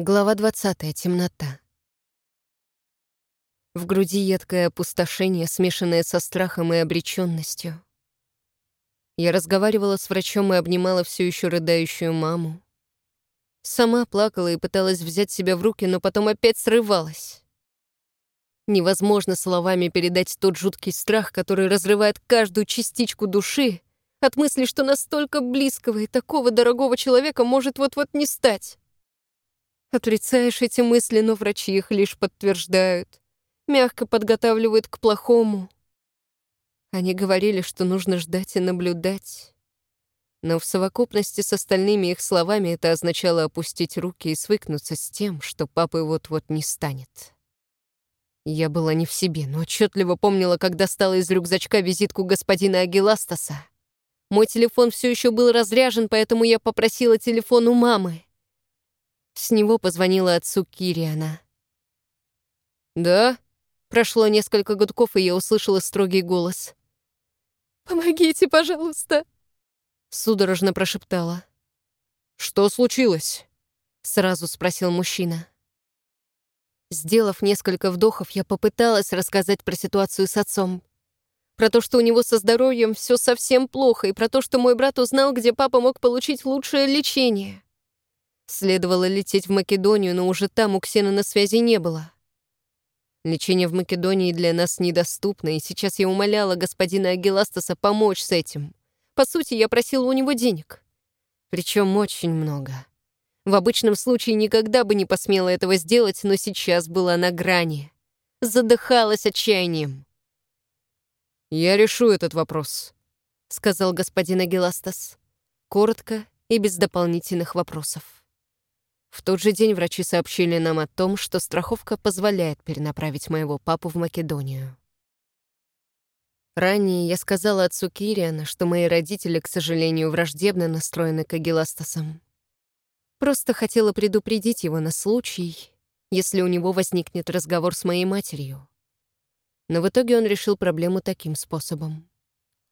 Глава 20. Темнота. В груди едкое опустошение, смешанное со страхом и обреченностью. Я разговаривала с врачом и обнимала все еще рыдающую маму. Сама плакала и пыталась взять себя в руки, но потом опять срывалась. Невозможно словами передать тот жуткий страх, который разрывает каждую частичку души от мысли, что настолько близкого и такого дорогого человека может вот-вот не стать. Отрицаешь эти мысли, но врачи их лишь подтверждают, мягко подготавливают к плохому. Они говорили, что нужно ждать и наблюдать. Но в совокупности с остальными их словами это означало опустить руки и свыкнуться с тем, что папы вот-вот не станет. Я была не в себе, но отчетливо помнила, как достала из рюкзачка визитку господина Агиластаса. Мой телефон все еще был разряжен, поэтому я попросила телефон у мамы. С него позвонила отцу Кириана. «Да?» Прошло несколько гудков, и я услышала строгий голос. «Помогите, пожалуйста!» Судорожно прошептала. «Что случилось?» Сразу спросил мужчина. Сделав несколько вдохов, я попыталась рассказать про ситуацию с отцом. Про то, что у него со здоровьем все совсем плохо, и про то, что мой брат узнал, где папа мог получить лучшее лечение. Следовало лететь в Македонию, но уже там у Ксена на связи не было. Лечение в Македонии для нас недоступно, и сейчас я умоляла господина Агиластаса помочь с этим. По сути, я просила у него денег. Причем очень много. В обычном случае никогда бы не посмела этого сделать, но сейчас была на грани. Задыхалась отчаянием. «Я решу этот вопрос», — сказал господин Агиластас. Коротко и без дополнительных вопросов. В тот же день врачи сообщили нам о том, что страховка позволяет перенаправить моего папу в Македонию. Ранее я сказала отцу Кириана, что мои родители, к сожалению, враждебно настроены к Агиластасам. Просто хотела предупредить его на случай, если у него возникнет разговор с моей матерью. Но в итоге он решил проблему таким способом.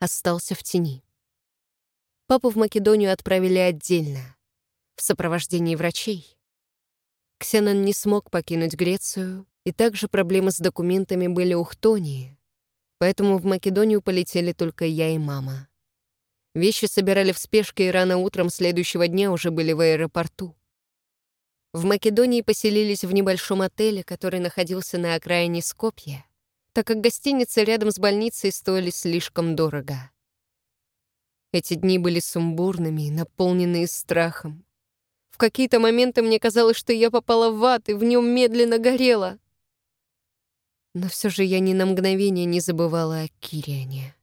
Остался в тени. Папу в Македонию отправили отдельно — в сопровождении врачей. Ксенон не смог покинуть Грецию, и также проблемы с документами были у Хтонии, поэтому в Македонию полетели только я и мама. Вещи собирали в спешке, и рано утром следующего дня уже были в аэропорту. В Македонии поселились в небольшом отеле, который находился на окраине Скопья, так как гостиницы рядом с больницей стоили слишком дорого. Эти дни были сумбурными наполненные страхом. В какие-то моменты мне казалось, что я попала в ад и в нем медленно горела. Но все же я ни на мгновение не забывала о Кириане.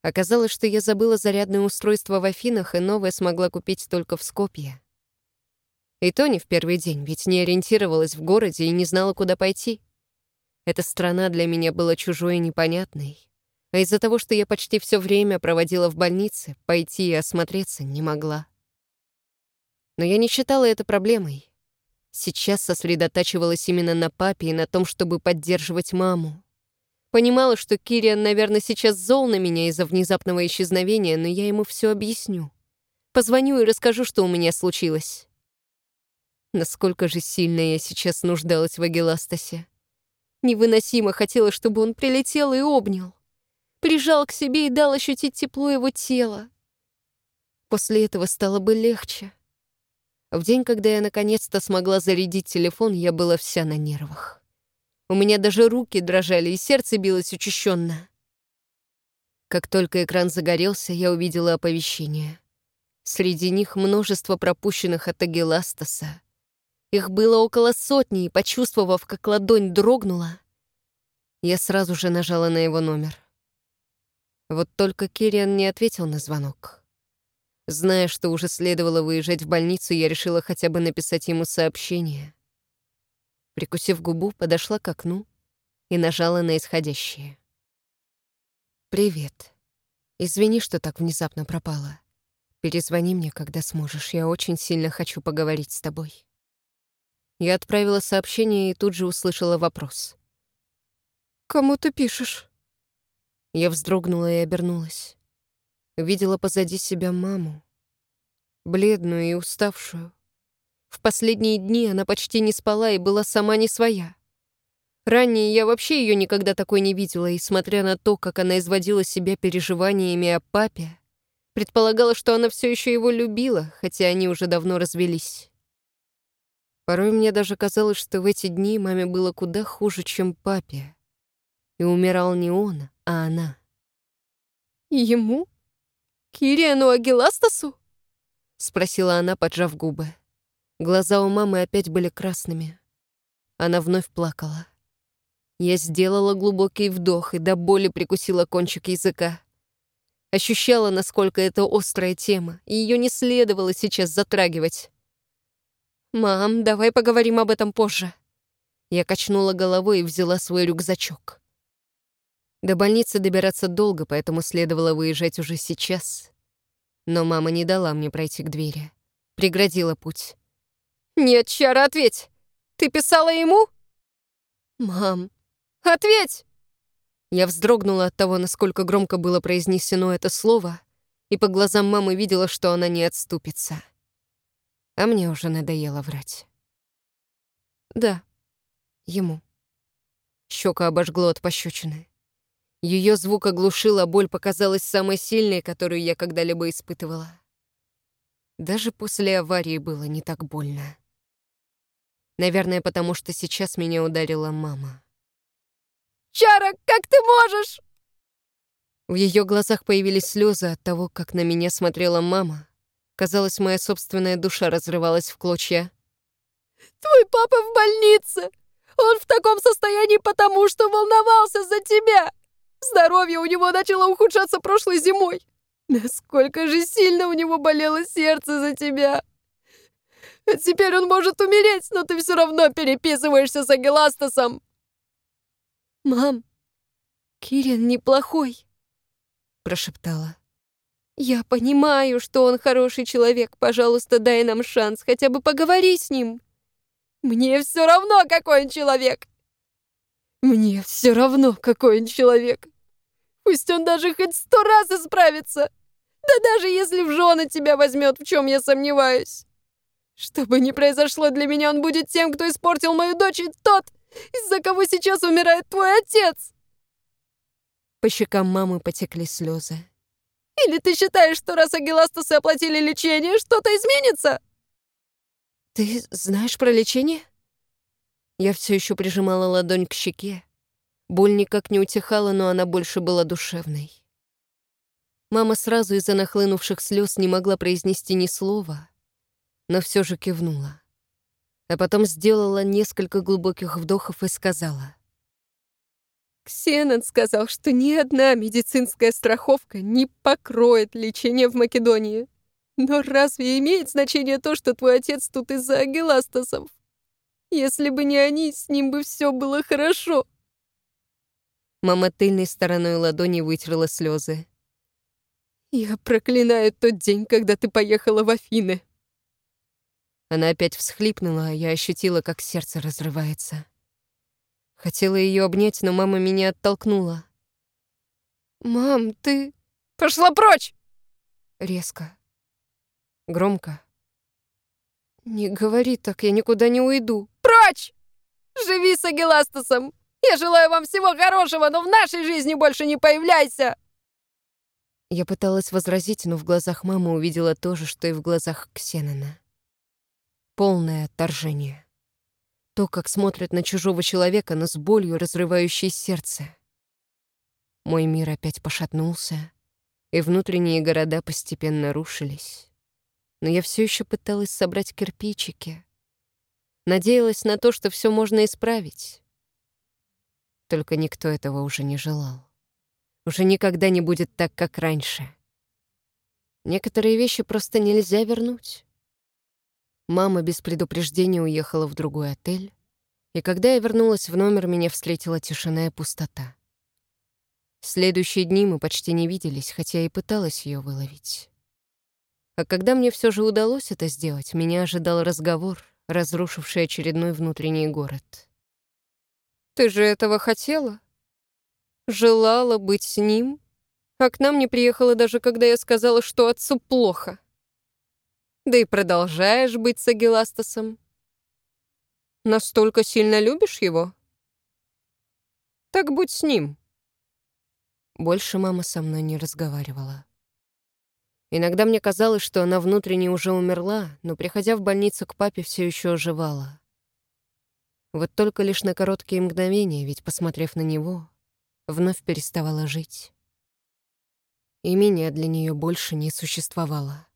Оказалось, что я забыла зарядное устройство в Афинах, и новое смогла купить только в Скопье. И то не в первый день, ведь не ориентировалась в городе и не знала, куда пойти. Эта страна для меня была чужой и непонятной. А из-за того, что я почти все время проводила в больнице, пойти и осмотреться не могла. Но я не считала это проблемой. Сейчас сосредотачивалась именно на папе и на том, чтобы поддерживать маму. Понимала, что Кириан, наверное, сейчас зол на меня из-за внезапного исчезновения, но я ему все объясню. Позвоню и расскажу, что у меня случилось. Насколько же сильно я сейчас нуждалась в Агиластасе. Невыносимо хотела, чтобы он прилетел и обнял. Прижал к себе и дал ощутить тепло его тела. После этого стало бы легче. В день, когда я наконец-то смогла зарядить телефон, я была вся на нервах. У меня даже руки дрожали, и сердце билось учащенно. Как только экран загорелся, я увидела оповещение. Среди них множество пропущенных от Агиластаса. Их было около сотни, и, почувствовав, как ладонь дрогнула, я сразу же нажала на его номер. Вот только Кириан не ответил на звонок. Зная, что уже следовало выезжать в больницу, я решила хотя бы написать ему сообщение. Прикусив губу, подошла к окну и нажала на исходящее. «Привет. Извини, что так внезапно пропала. Перезвони мне, когда сможешь. Я очень сильно хочу поговорить с тобой». Я отправила сообщение и тут же услышала вопрос. «Кому ты пишешь?» Я вздрогнула и обернулась видела позади себя маму, бледную и уставшую. В последние дни она почти не спала и была сама не своя. Ранее я вообще ее никогда такой не видела, и, смотря на то, как она изводила себя переживаниями о папе, предполагала, что она все еще его любила, хотя они уже давно развелись. Порой мне даже казалось, что в эти дни маме было куда хуже, чем папе. И умирал не он, а она. «Ему? Кириану Агиластасу?» — спросила она, поджав губы. Глаза у мамы опять были красными. Она вновь плакала. Я сделала глубокий вдох и до боли прикусила кончик языка. Ощущала, насколько это острая тема, и ее не следовало сейчас затрагивать. «Мам, давай поговорим об этом позже». Я качнула головой и взяла свой рюкзачок. До больницы добираться долго, поэтому следовало выезжать уже сейчас. Но мама не дала мне пройти к двери. Преградила путь. «Нет, Чара, ответь! Ты писала ему?» «Мам, ответь!» Я вздрогнула от того, насколько громко было произнесено это слово, и по глазам мамы видела, что она не отступится а мне уже надоело врать. Да, ему. Щека обожгло от пощечины. Ее звук оглушил, а боль показалась самой сильной, которую я когда-либо испытывала. Даже после аварии было не так больно. Наверное, потому что сейчас меня ударила мама. «Чара, как ты можешь?» В ее глазах появились слезы от того, как на меня смотрела мама, Казалось, моя собственная душа разрывалась в клочья. «Твой папа в больнице! Он в таком состоянии потому, что волновался за тебя! Здоровье у него начало ухудшаться прошлой зимой! Насколько же сильно у него болело сердце за тебя! А теперь он может умереть, но ты все равно переписываешься с Агиластасом!» «Мам, Кирин неплохой», — прошептала. «Я понимаю, что он хороший человек. Пожалуйста, дай нам шанс хотя бы поговорить с ним». «Мне все равно, какой он человек!» «Мне все равно, какой он человек. Пусть он даже хоть сто раз исправится. Да даже если в жены тебя возьмет, в чем я сомневаюсь. Что бы ни произошло для меня, он будет тем, кто испортил мою дочь, и тот, из-за кого сейчас умирает твой отец!» По щекам мамы потекли слезы. Или ты считаешь, что раз Агиластасы оплатили лечение, что-то изменится?» «Ты знаешь про лечение?» Я все еще прижимала ладонь к щеке. Боль никак не утихала, но она больше была душевной. Мама сразу из-за нахлынувших слез не могла произнести ни слова, но все же кивнула. А потом сделала несколько глубоких вдохов и сказала. Ксенон сказал, что ни одна медицинская страховка не покроет лечение в Македонии. Но разве имеет значение то, что твой отец тут из-за агиластасов? Если бы не они, с ним бы все было хорошо. Мама тыльной стороной ладони вытерла слезы. «Я проклинаю тот день, когда ты поехала в Афины». Она опять всхлипнула, а я ощутила, как сердце разрывается. Хотела ее обнять, но мама меня оттолкнула. «Мам, ты...» «Пошла прочь!» Резко. Громко. «Не говори так, я никуда не уйду». «Прочь! Живи с Агиластасом! Я желаю вам всего хорошего, но в нашей жизни больше не появляйся!» Я пыталась возразить, но в глазах мамы увидела то же, что и в глазах Ксенона. Полное отторжение. То, как смотрят на чужого человека, но с болью, разрывающей сердце. Мой мир опять пошатнулся, и внутренние города постепенно рушились. Но я все еще пыталась собрать кирпичики. Надеялась на то, что все можно исправить. Только никто этого уже не желал. Уже никогда не будет так, как раньше. Некоторые вещи просто нельзя вернуть. Мама без предупреждения уехала в другой отель, и когда я вернулась в номер, меня встретила тишина и пустота. следующие дни мы почти не виделись, хотя и пыталась ее выловить. А когда мне все же удалось это сделать, меня ожидал разговор, разрушивший очередной внутренний город. «Ты же этого хотела? Желала быть с ним? А к нам не приехала даже, когда я сказала, что отцу плохо». Да и продолжаешь быть с Агиластасом. Настолько сильно любишь его? Так будь с ним. Больше мама со мной не разговаривала. Иногда мне казалось, что она внутренне уже умерла, но, приходя в больницу к папе, все еще оживала. Вот только лишь на короткие мгновения, ведь, посмотрев на него, вновь переставала жить. И меня для нее больше не существовало.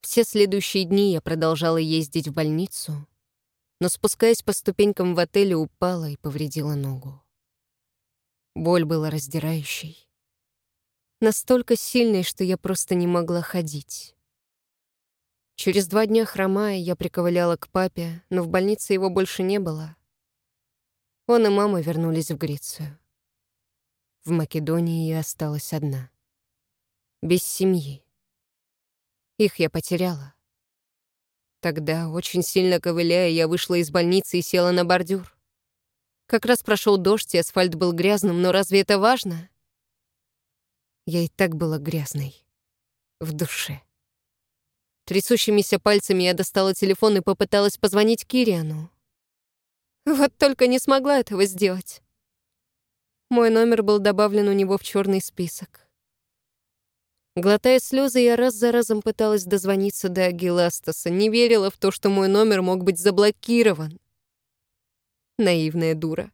Все следующие дни я продолжала ездить в больницу, но, спускаясь по ступенькам в отеле, упала и повредила ногу. Боль была раздирающей. Настолько сильной, что я просто не могла ходить. Через два дня хромая, я приковыляла к папе, но в больнице его больше не было. Он и мама вернулись в Грецию. В Македонии я осталась одна. Без семьи. Их я потеряла. Тогда, очень сильно ковыляя, я вышла из больницы и села на бордюр. Как раз прошел дождь, и асфальт был грязным, но разве это важно? Я и так была грязной. В душе. Трясущимися пальцами я достала телефон и попыталась позвонить Кириану. Вот только не смогла этого сделать. Мой номер был добавлен у него в черный список. Глотая слезы, я раз за разом пыталась дозвониться до Агиластаса, не верила в то, что мой номер мог быть заблокирован. Наивная дура.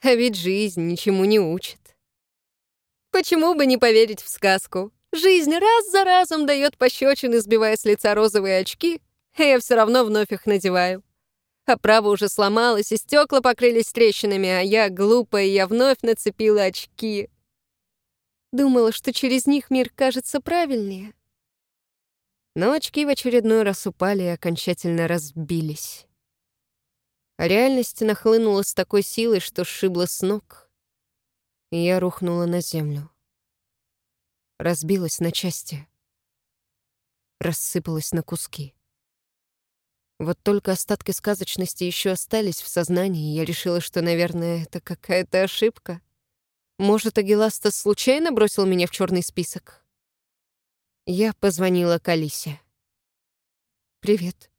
А ведь жизнь ничему не учит. Почему бы не поверить в сказку? Жизнь раз за разом дает пощечины, сбивая с лица розовые очки, а я все равно вновь их надеваю. Оправа уже сломалась, и стекла покрылись трещинами, а я, глупая, я вновь нацепила очки. Думала, что через них мир кажется правильнее. Но очки в очередной раз упали и окончательно разбились. А реальность нахлынула с такой силой, что сшибла с ног. И я рухнула на землю. Разбилась на части. Рассыпалась на куски. Вот только остатки сказочности еще остались в сознании, и я решила, что, наверное, это какая-то ошибка. Может, Агиласта случайно бросил меня в черный список? Я позвонила к Алисе. «Привет»,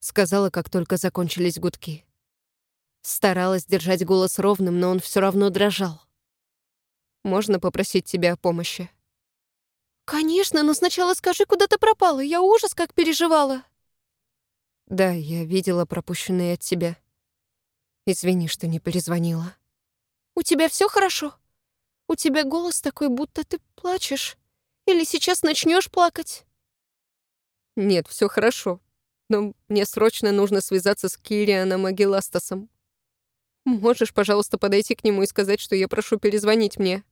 сказала, как только закончились гудки. Старалась держать голос ровным, но он все равно дрожал. «Можно попросить тебя о помощи?» «Конечно, но сначала скажи, куда ты пропала. Я ужас как переживала». «Да, я видела пропущенные от тебя. Извини, что не перезвонила». «У тебя все хорошо? У тебя голос такой, будто ты плачешь. Или сейчас начнешь плакать?» «Нет, все хорошо но мне срочно нужно связаться с Кирианом Агиластасом. Можешь, пожалуйста, подойти к нему и сказать, что я прошу перезвонить мне?»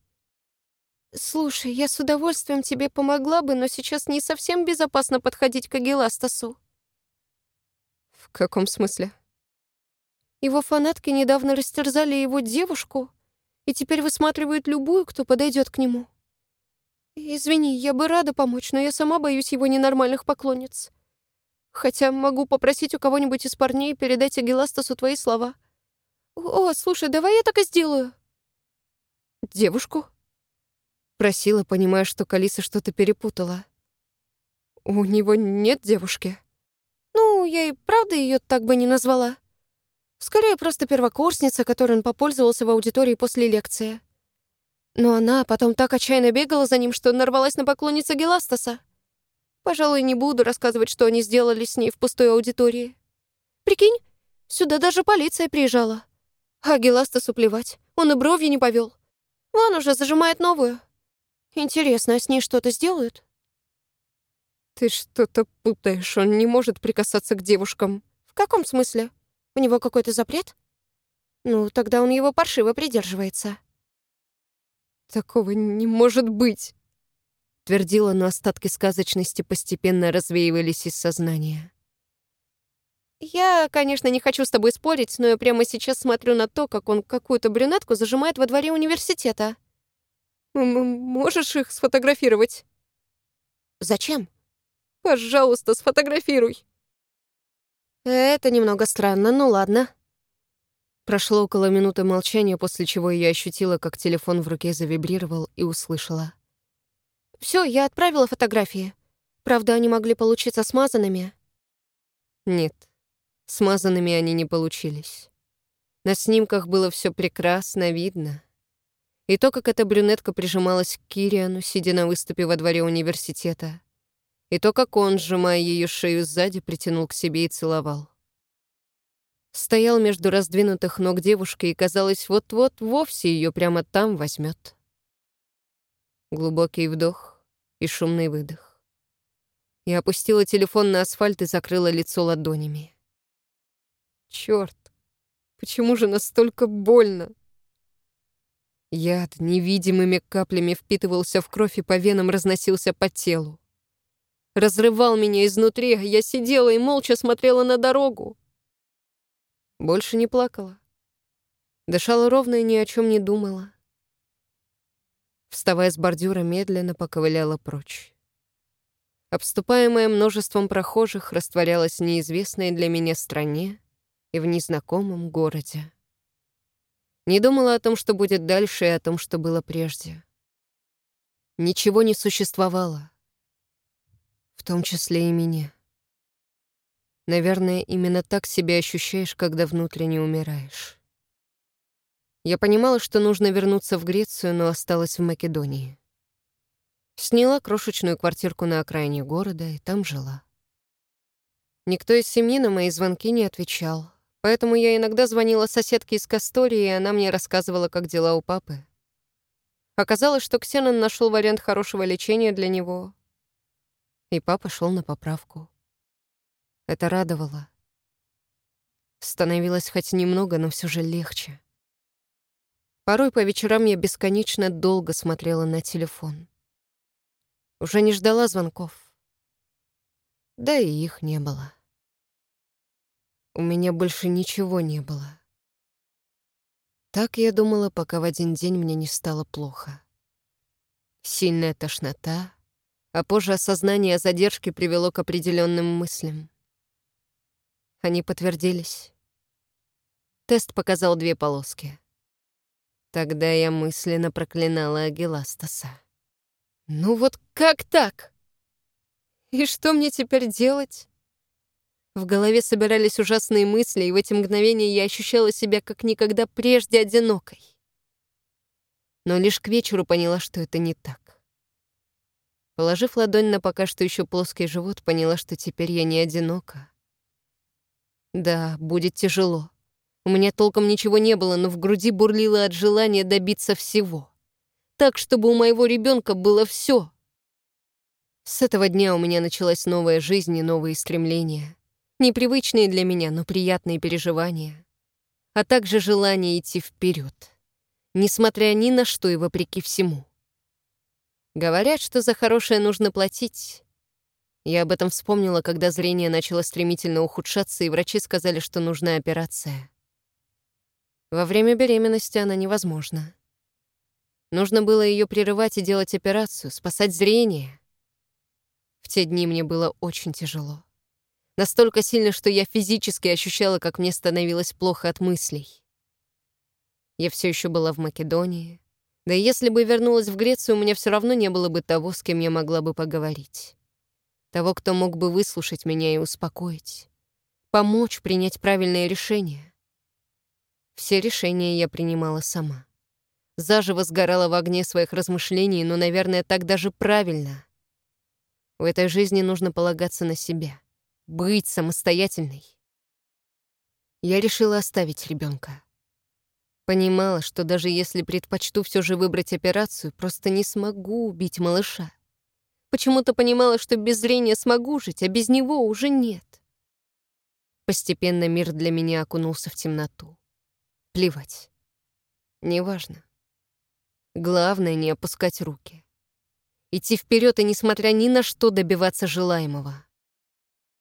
«Слушай, я с удовольствием тебе помогла бы, но сейчас не совсем безопасно подходить к Агиластасу». «В каком смысле?» Его фанатки недавно растерзали его девушку и теперь высматривают любую, кто подойдет к нему. Извини, я бы рада помочь, но я сама боюсь его ненормальных поклонниц. Хотя могу попросить у кого-нибудь из парней передать Агиластасу твои слова. О, слушай, давай я так и сделаю. Девушку? Просила, понимая, что Калиса что-то перепутала. У него нет девушки? Ну, я и правда ее так бы не назвала. Скорее, просто первокурсница, которой он попользовался в аудитории после лекции. Но она потом так отчаянно бегала за ним, что нарвалась на поклонницу Геластаса. Пожалуй, не буду рассказывать, что они сделали с ней в пустой аудитории. Прикинь, сюда даже полиция приезжала. А Геластасу плевать, он и бровью не повел. Вон уже зажимает новую. Интересно, а с ней что-то сделают? Ты что-то путаешь, он не может прикасаться к девушкам. В каком смысле? У него какой-то запрет? Ну, тогда он его паршиво придерживается. Такого не может быть твердила, но остатки сказочности постепенно развеивались из сознания. «Я, конечно, не хочу с тобой спорить, но я прямо сейчас смотрю на то, как он какую-то брюнетку зажимает во дворе университета. Можешь их сфотографировать?» «Зачем?» «Пожалуйста, сфотографируй». «Это немного странно, ну ладно». Прошло около минуты молчания, после чего я ощутила, как телефон в руке завибрировал и услышала. Все, я отправила фотографии. Правда, они могли получиться смазанными? Нет, смазанными они не получились. На снимках было все прекрасно видно. И то, как эта брюнетка прижималась к Кириану, сидя на выступе во дворе университета. И то, как он, сжимая ее шею сзади, притянул к себе и целовал. Стоял между раздвинутых ног девушки и, казалось, вот-вот вовсе ее прямо там возьмет. Глубокий вдох и шумный выдох. Я опустила телефон на асфальт и закрыла лицо ладонями. Черт, почему же настолько больно? Яд невидимыми каплями впитывался в кровь и по венам разносился по телу. Разрывал меня изнутри, а я сидела и молча смотрела на дорогу. Больше не плакала. Дышала ровно и ни о чем не думала. Вставая с бордюра, медленно поковыляла прочь. Обступаемая множеством прохожих, растворялась в неизвестной для меня стране и в незнакомом городе. Не думала о том, что будет дальше, и о том, что было прежде. Ничего не существовало, в том числе и меня. Наверное, именно так себя ощущаешь, когда внутренне умираешь. Я понимала, что нужно вернуться в Грецию, но осталась в Македонии. Сняла крошечную квартирку на окраине города и там жила. Никто из семьи на мои звонки не отвечал, поэтому я иногда звонила соседке из Кастории, и она мне рассказывала, как дела у папы. Оказалось, что Ксенон нашел вариант хорошего лечения для него, и папа шел на поправку. Это радовало. Становилось хоть немного, но все же легче. Порой по вечерам я бесконечно долго смотрела на телефон. Уже не ждала звонков. Да и их не было. У меня больше ничего не было. Так я думала, пока в один день мне не стало плохо. Сильная тошнота, а позже осознание задержки привело к определенным мыслям. Они подтвердились. Тест показал две полоски. Тогда я мысленно проклинала Агиластаса. «Ну вот как так? И что мне теперь делать?» В голове собирались ужасные мысли, и в эти мгновения я ощущала себя как никогда прежде одинокой. Но лишь к вечеру поняла, что это не так. Положив ладонь на пока что еще плоский живот, поняла, что теперь я не одинока. Да, будет тяжело. У меня толком ничего не было, но в груди бурлило от желания добиться всего. Так, чтобы у моего ребенка было все. С этого дня у меня началась новая жизнь и новые стремления. Непривычные для меня, но приятные переживания. А также желание идти вперед, несмотря ни на что и вопреки всему. Говорят, что за хорошее нужно платить, я об этом вспомнила, когда зрение начало стремительно ухудшаться, и врачи сказали, что нужна операция. Во время беременности она невозможна. Нужно было ее прерывать и делать операцию, спасать зрение. В те дни мне было очень тяжело. Настолько сильно, что я физически ощущала, как мне становилось плохо от мыслей. Я все еще была в Македонии. Да и если бы вернулась в Грецию, у меня все равно не было бы того, с кем я могла бы поговорить. Того, кто мог бы выслушать меня и успокоить. Помочь принять правильное решение. Все решения я принимала сама. Заживо сгорала в огне своих размышлений, но, наверное, так даже правильно. В этой жизни нужно полагаться на себя. Быть самостоятельной. Я решила оставить ребенка. Понимала, что даже если предпочту все же выбрать операцию, просто не смогу убить малыша. Почему-то понимала, что без зрения смогу жить, а без него уже нет. Постепенно мир для меня окунулся в темноту. Плевать. Неважно. Главное — не опускать руки. Идти вперед и, несмотря ни на что, добиваться желаемого.